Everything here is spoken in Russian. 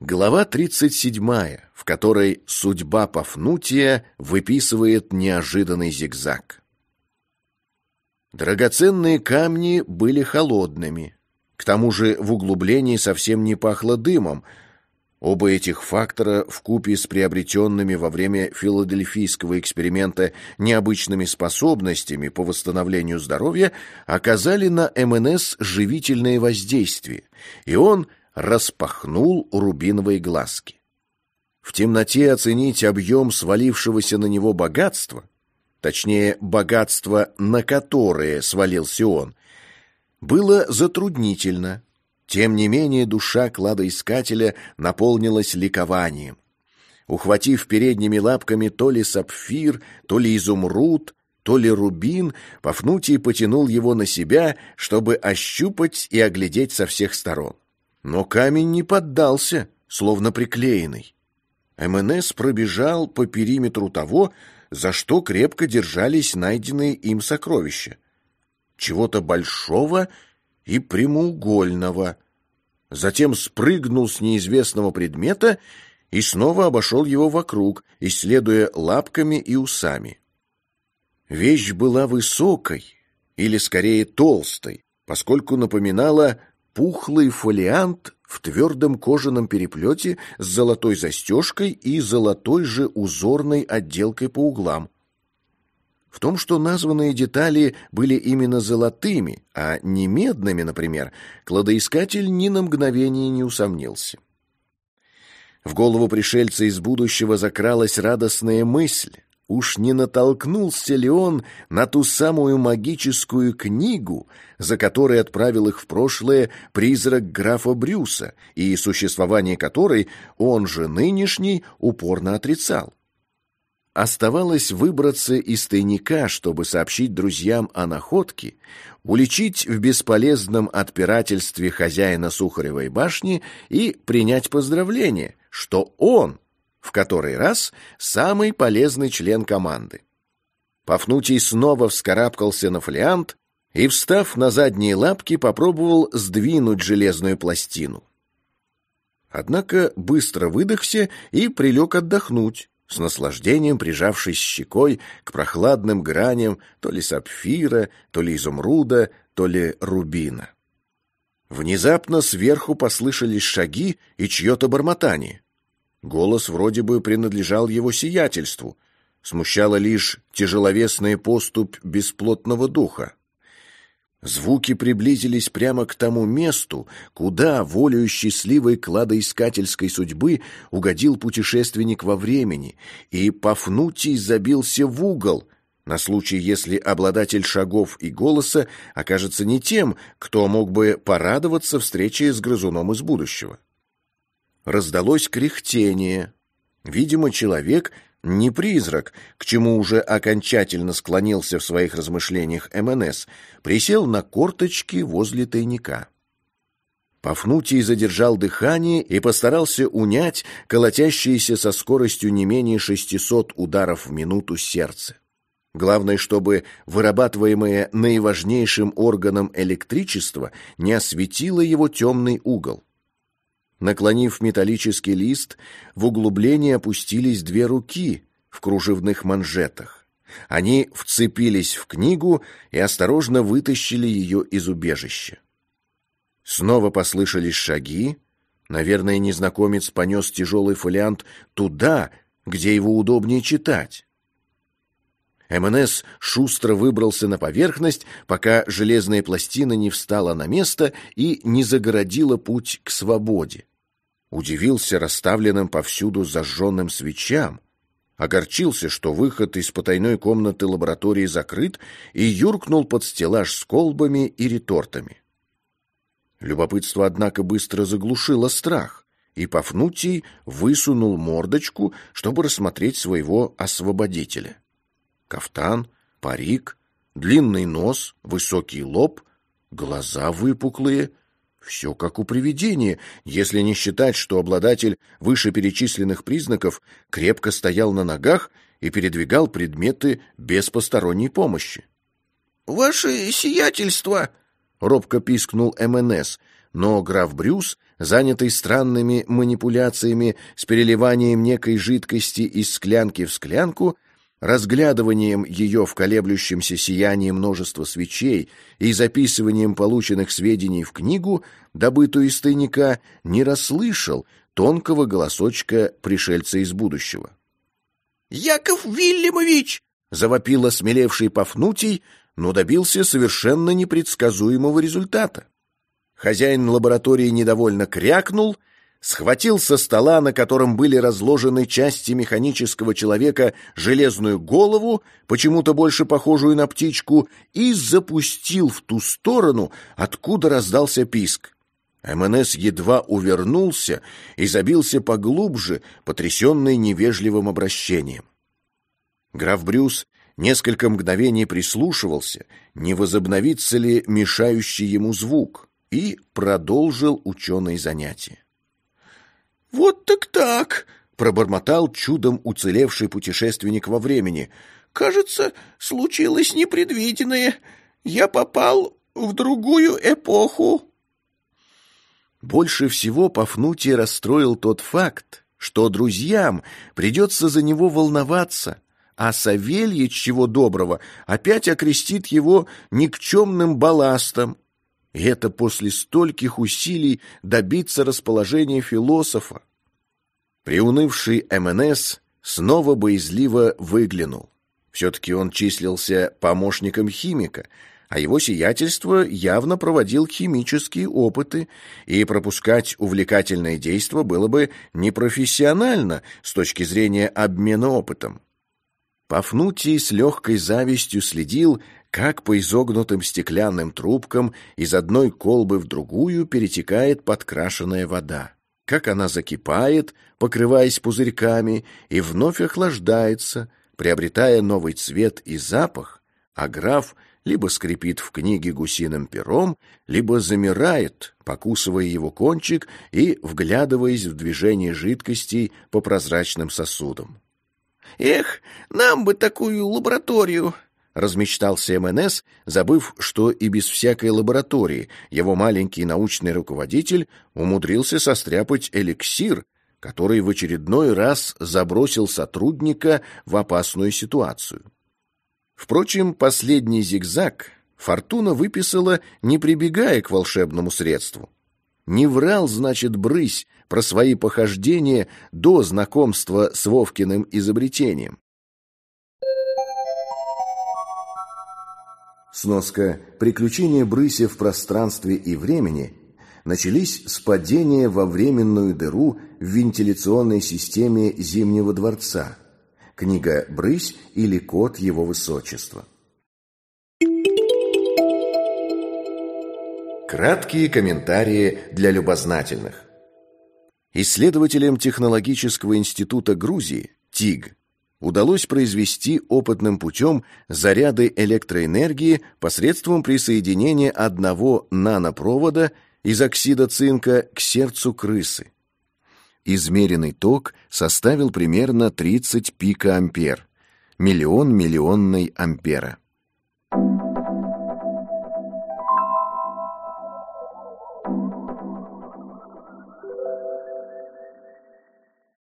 Глава 37, в которой судьба Пафнутия выписывает неожиданный зигзаг. Драгоценные камни были холодными. К тому же в углублении совсем не пахло дымом. Оба этих фактора в купе с приобретенными во время филадельфийского эксперимента необычными способностями по восстановлению здоровья оказали на МНС живительное воздействие, и он – распахнул рубиновые глазки. В темноте оценить объем свалившегося на него богатства, точнее, богатство, на которое свалился он, было затруднительно. Тем не менее душа кладоискателя наполнилась ликованием. Ухватив передними лапками то ли сапфир, то ли изумруд, то ли рубин, Пафнутий потянул его на себя, чтобы ощупать и оглядеть со всех сторон. Но камень не поддался, словно приклеенный. МНС пробежал по периметру того, за что крепко держались найденные им сокровища. Чего-то большого и прямоугольного. Затем спрыгнул с неизвестного предмета и снова обошел его вокруг, исследуя лапками и усами. Вещь была высокой, или скорее толстой, поскольку напоминала пухлый фолиант в твердом кожаном переплете с золотой застежкой и золотой же узорной отделкой по углам. В том, что названные детали были именно золотыми, а не медными, например, кладоискатель ни на мгновение не усомнился. В голову пришельца из будущего закралась радостная мысль. Уж не натолкнулся ли он на ту самую магическую книгу, за которой отправил их в прошлое призрак графа Брюса, и существование которой он же нынешний упорно отрицал? Оставалось выбраться из тайника, чтобы сообщить друзьям о находке, уличить в бесполезном отпирательстве хозяина Сухаревой башни и принять поздравление, что он — в который раз самый полезный член команды. Пафнутий снова вскарабкался на фолиант и, встав на задние лапки, попробовал сдвинуть железную пластину. Однако быстро выдохся и прилег отдохнуть, с наслаждением прижавшись щекой к прохладным граням то ли сапфира, то ли изумруда, то ли рубина. Внезапно сверху послышались шаги и чье-то бормотание. Голос вроде бы принадлежал его сиятельству. Смущала лишь тяжеловесная поступь бесплотного духа. Звуки приблизились прямо к тому месту, куда, волею счастливой кладоискательской судьбы, угодил путешественник во времени, и Пафнутий забился в угол, на случай, если обладатель шагов и голоса окажется не тем, кто мог бы порадоваться встрече с грызуном из будущего раздалось кряхтение. Видимо, человек не призрак, к чему уже окончательно склонился в своих размышлениях МНС, присел на корточки возле тайника. Пафнутий задержал дыхание и постарался унять колотящееся со скоростью не менее 600 ударов в минуту сердце. Главное, чтобы вырабатываемое наиважнейшим органом электричество не осветило его темный угол. Наклонив металлический лист, в углубление опустились две руки в кружевных манжетах. Они вцепились в книгу и осторожно вытащили ее из убежища. Снова послышались шаги. Наверное, незнакомец понес тяжелый фолиант туда, где его удобнее читать. МНС шустро выбрался на поверхность, пока железная пластина не встала на место и не загородила путь к свободе. Удивился расставленным повсюду зажженным свечам, огорчился, что выход из потайной комнаты лаборатории закрыт, и юркнул под стеллаж с колбами и ретортами. Любопытство, однако, быстро заглушило страх, и Пафнутий высунул мордочку, чтобы рассмотреть своего освободителя. Кафтан, парик, длинный нос, высокий лоб, глаза выпуклые — все как у привидения, если не считать, что обладатель вышеперечисленных признаков крепко стоял на ногах и передвигал предметы без посторонней помощи. «Ваше сиятельство!» — робко пискнул МНС, но граф Брюс занятый странными манипуляциями с переливанием некой жидкости из склянки в склянку, разглядыванием ее в колеблющемся сиянии множества свечей и записыванием полученных сведений в книгу, добытую из тайника, не расслышал тонкого голосочка пришельца из будущего. «Яков Вильямович!» — завопил осмелевший Пафнутий, но добился совершенно непредсказуемого результата. Хозяин лаборатории недовольно крякнул, схватил со стола, на котором были разложены части механического человека, железную голову, почему-то больше похожую на птичку, и запустил в ту сторону, откуда раздался писк. МНС едва увернулся и забился поглубже, потрясенный невежливым обращением. Граф Брюс несколько мгновений прислушивался, не возобновится ли мешающий ему звук, и продолжил ученые занятия. «Вот так так!» — пробормотал чудом уцелевший путешественник во времени. «Кажется, случилось непредвиденное. Я попал в другую эпоху». Больше всего Пафнутия расстроил тот факт, что друзьям придется за него волноваться, а Савельич, чего доброго, опять окрестит его никчемным балластом. Это после стольких усилий добиться расположения философа. Приунывший МНС снова боязливо выглянул. Все-таки он числился помощником химика, а его сиятельство явно проводил химические опыты, и пропускать увлекательное действо было бы непрофессионально с точки зрения обмена опытом. Пафнутий с легкой завистью следил, как по изогнутым стеклянным трубкам из одной колбы в другую перетекает подкрашенная вода, как она закипает, покрываясь пузырьками, и вновь охлаждается, приобретая новый цвет и запах, а граф — либо скрипит в книге гусиным пером, либо замирает, покусывая его кончик и вглядываясь в движение жидкостей по прозрачным сосудам. «Эх, нам бы такую лабораторию!» — размечтался МНС, забыв, что и без всякой лаборатории его маленький научный руководитель умудрился состряпать эликсир, который в очередной раз забросил сотрудника в опасную ситуацию. Впрочем, последний зигзаг Фортуна выписала, не прибегая к волшебному средству. Не врал, значит, брысь про свои похождения до знакомства с Вовкиным изобретением. Сноска «Приключения брыся в пространстве и времени» начались с падения во временную дыру в вентиляционной системе Зимнего дворца – Книга «Брысь» или «Кот его высочества». Краткие комментарии для любознательных. Исследователям Технологического института Грузии, ТИГ, удалось произвести опытным путем заряды электроэнергии посредством присоединения одного нанопровода из оксида цинка к сердцу крысы. Измеренный ток составил примерно 30 пикоампер, миллион миллионной ампера.